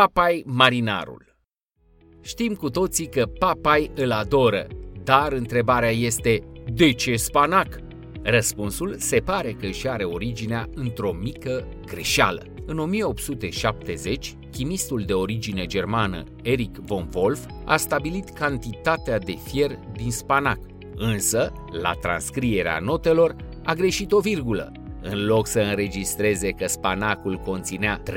Papai marinarul Știm cu toții că Papai îl adoră, dar întrebarea este de ce spanac? Răspunsul se pare că își are originea într-o mică greșeală. În 1870, chimistul de origine germană Erich von Wolf a stabilit cantitatea de fier din spanac, însă, la transcrierea notelor, a greșit o virgulă. În loc să înregistreze că spanacul conținea 3,5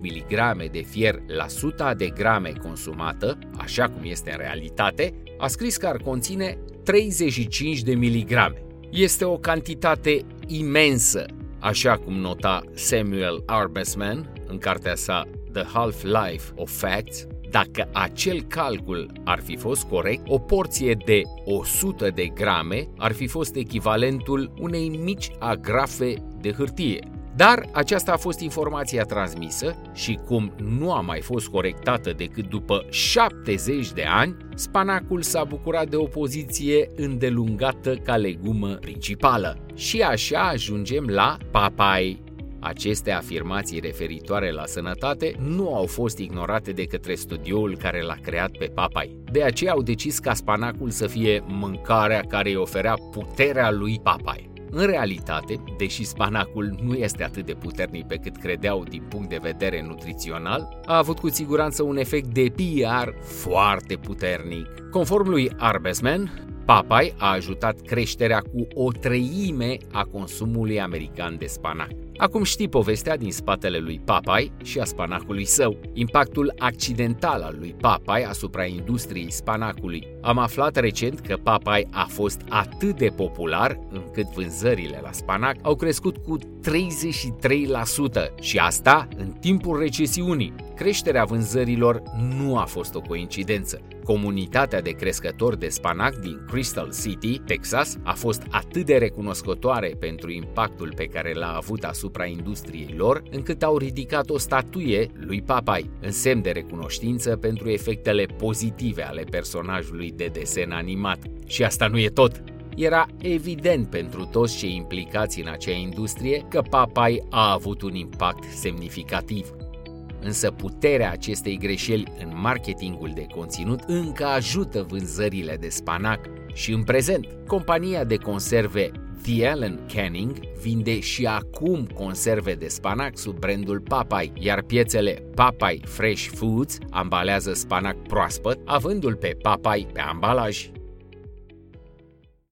mg de fier la 100 de grame consumată, așa cum este în realitate, a scris că ar conține 35 de miligrame. Este o cantitate imensă, așa cum nota Samuel Arbesman în cartea sa The Half-Life of Facts, dacă acel calcul ar fi fost corect, o porție de 100 de grame ar fi fost echivalentul unei mici agrafe de hârtie. Dar aceasta a fost informația transmisă și cum nu a mai fost corectată decât după 70 de ani, spanacul s-a bucurat de o poziție îndelungată ca legumă principală. Și așa ajungem la papai. Aceste afirmații referitoare la sănătate nu au fost ignorate de către studioul care l-a creat pe papai. De aceea au decis ca spanacul să fie mâncarea care îi oferea puterea lui papai. În realitate, deși spanacul nu este atât de puternic pe cât credeau din punct de vedere nutrițional, a avut cu siguranță un efect de PR foarte puternic. Conform lui Arbesman, Papai a ajutat creșterea cu o treime a consumului american de spanac. Acum știi povestea din spatele lui Papai și a spanacului său, impactul accidental al lui Papai asupra industriei spanacului. Am aflat recent că Papai a fost atât de popular încât vânzările la spanac au crescut cu 33% și asta în timpul recesiunii. Creșterea vânzărilor nu a fost o coincidență. Comunitatea de crescători de spanac din Crystal City, Texas, a fost atât de recunoscătoare pentru impactul pe care l-a avut asupra industriei lor, încât au ridicat o statuie lui Papai, în semn de recunoștință pentru efectele pozitive ale personajului de desen animat. Și asta nu e tot! Era evident pentru toți cei implicați în acea industrie că Papai a avut un impact semnificativ. Însă puterea acestei greșeli în marketingul de conținut încă ajută vânzările de spanac și în prezent, compania de conserve The Allen Canning vinde și acum conserve de spanac sub brandul Popeye, iar piețele Popeye Fresh Foods ambalează spanac proaspăt, avându-l pe Popeye pe ambalaj.